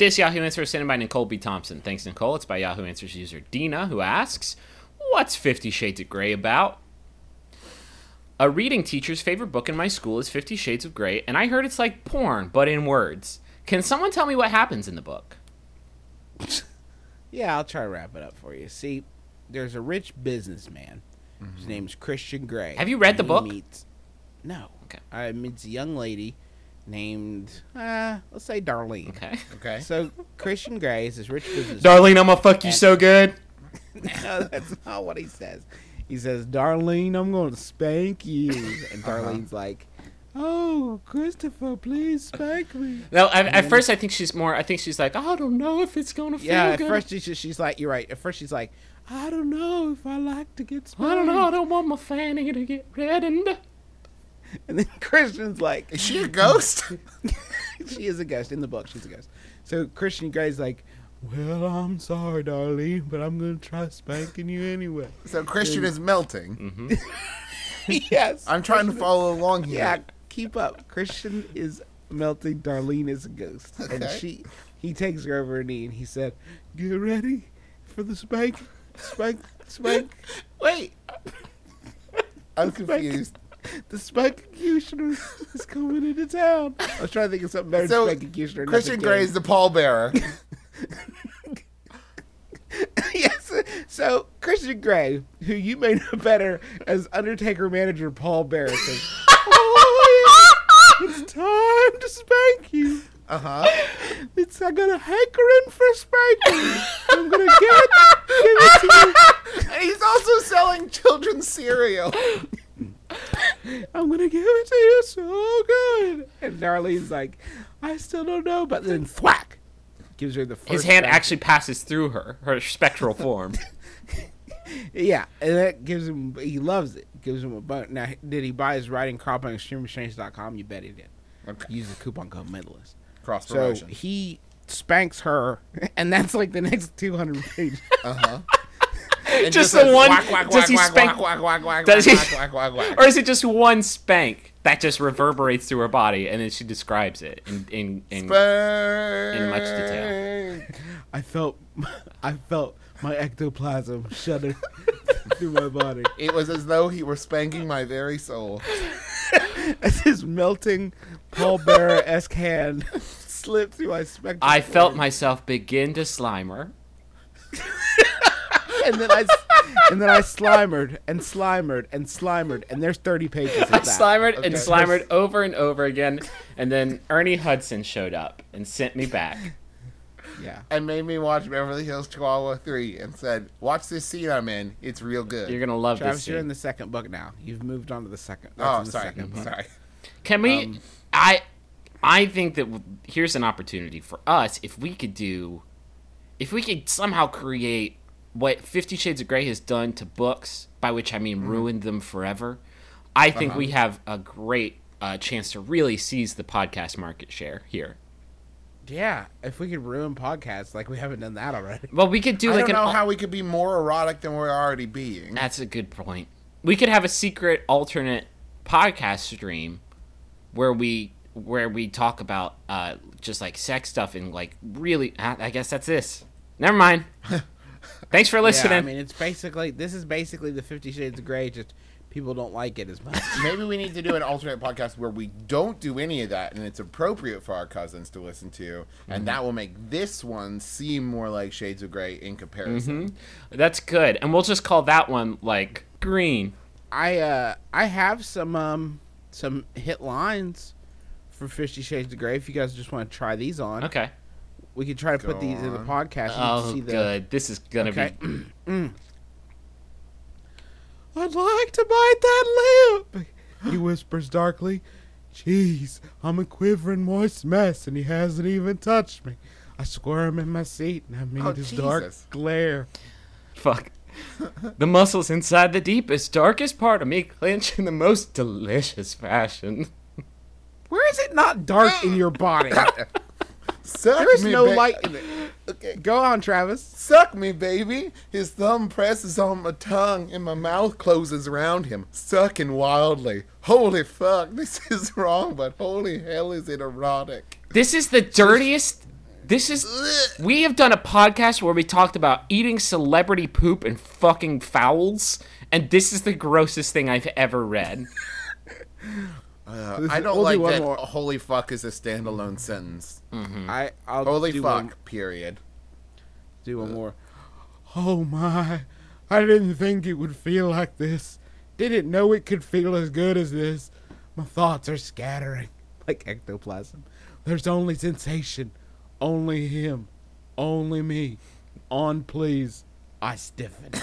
This Yahoo answer is sent in by Nicole B. Thompson. Thanks, Nicole. It's by Yahoo Answers user Dina, who asks, What's Fifty Shades of Grey about? A reading teacher's favorite book in my school is Fifty Shades of Grey, and I heard it's like porn, but in words. Can someone tell me what happens in the book? Yeah, I'll try to wrap it up for you. See, there's a rich businessman. Mm-hmm. His name's Christian Grey. Have you read the book? Meets, no. Okay. I meets a young lady named, uh, let's say Darlene. Okay. Okay. So Christian Grey is this rich businessman. Darlene, I'm gonna fuck you so good. no, that's not what he says. He says, Darlene, I'm going to spank you. And Uh-huh. Darlene's like, Oh, Christopher, please spank me. No, at, at first I think she's more. I think she's like, I don't know if it's gonna feel Yeah, at good. first she's, just- she's like, You're right. At first she's like, I don't know if I like to get spanked. I don't know. I don't want my fanny to get reddened. And then Christian's like, Is she a ghost? she is a ghost in the book. She's a ghost. So Christian Grey's like, "Well, I'm sorry, Darlene, but I'm gonna try spanking you anyway." so Christian is melting. Mm-hmm. yes, I'm trying to follow along here. yeah. Keep up. Christian is melting. Darlene is a ghost, and Okay. she he takes her over her knee and he said, "Get ready for the spank, spank, spank." Wait. I'm confused. The spankutioner is coming into town. I was trying to think of something better So, than spankutioner. Christian Grey is the pallbearer. yes. So Christian Grey, who you may know better as Undertaker manager Paul Bearer, says, "Oh, it's time to spank you. Uh huh. It's I got a hankering for spanking. I'm gonna give it, give it to And he's also selling children's cereal. I'm gonna give it to you so good." And Darlene's like, "I still don't know," but then thwack gives her the first. His hand actually passes through her, her spectral form. Yeah, and that gives him. He loves it. Gives him a bone. Now, did he buy his riding crop on extremerestraints.com? You bet he did. Okay. Use the coupon code medalist. Cross promotion. So he spanks her, and that's like the next 200 pages. Uh huh. Just the one- does he spank- Whack, whack, does he- or is it just one spank that just reverberates through her body and then she describes it in in, in in much detail. I felt, I felt my ectoplasm shudder through my body It was as though he were spanking my very soul. as his melting Paul Bearer esque hand slipped through my spectrum. I felt myself begin to slimer. And then I, and then I slimered and slimered and slimered, and there's 30 pages of I that. slimered and Okay. slimered over and over again, and then Ernie Hudson showed up and sent me back. Yeah. And made me watch Beverly Hills Chihuahua 3 and said, Watch this scene I'm in. It's real good. You're gonna love Travis, this. you're in the second book now. You've moved on to the second. that's oh, in the sorry. second book. Sorry. Can we? Um, I I think that here's an opportunity for us if we could do, if we could somehow create what Fifty Shades of Grey has done to books, by which I mean ruined them forever. I think we have a great uh, chance to really seize the podcast market share here. Yeah, if we could ruin podcasts like we haven't done that already. Well, we could do I like don't know al- how we could be more erotic than we're already being. That's a good point. We could have a secret alternate podcast stream where we where we talk about uh just like sex stuff and like really I I guess that's this. Never mind. Thanks for listening. Yeah, I mean, it's basically this is basically the Fifty Shades of Grey. Just people don't like it as much. Maybe we need to do an alternate podcast where we don't do any of that and it's appropriate for our cousins to listen to. Mm-hmm. And that will make this one seem more like Shades of Grey in comparison. that's good. And we'll just call that one like green. I uh I have some um some hit lines for Fifty Shades of Grey. If you guys just want to try these on, Okay. We could try to put Go these in the on. podcast. You can Oh, see the, good. This is gonna Okay. be. I'd like to bite that lip. He whispers darkly. Jeez, I'm a quivering moist mess, and he hasn't even touched me. I squirm in my seat, and I meet Oh, his dark glare. Fuck. the muscles inside the deepest, darkest part of me clench in the most delicious fashion. Where is it not dark in your body? Suck There is me, no ba- light in it. Okay. Go on, Travis. Suck me, baby. His thumb presses on my tongue and my mouth closes around him, sucking wildly. Holy fuck, this is wrong, but holy hell is it erotic. This is the dirtiest. This is. We have done a podcast where we talked about eating celebrity poop and fucking fowls, and this is the grossest thing I've ever read. Uh, I don't we'll do like one that. more. Holy fuck is a standalone sentence. I I'll Holy do fuck. One, Period. do one more. Oh my! I didn't think it would feel like this. Didn't know it could feel as good as this. My thoughts are scattering like ectoplasm. There's only sensation, only him, only me. On, please. I stiffen.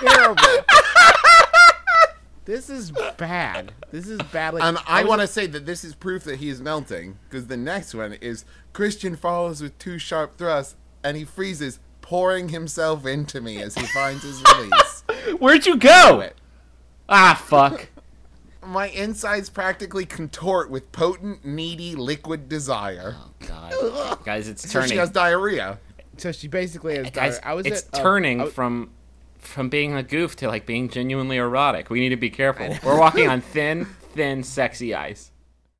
terrible. This is bad. This is bad. Like, And I was- want to say that this is proof that he is melting because the next one is Christian follows with two sharp thrusts and he freezes, pouring himself into me as he finds his release. Where'd you go? Ah, fuck. My insides practically contort with potent, needy liquid desire. Oh god, guys, it's So she has diarrhea. So she basically has. Guys, diarrhea. I was it's at, uh, turning I was- from from being a goof to like being genuinely erotic. We need to be careful. We're walking on thin, thin, sexy ice.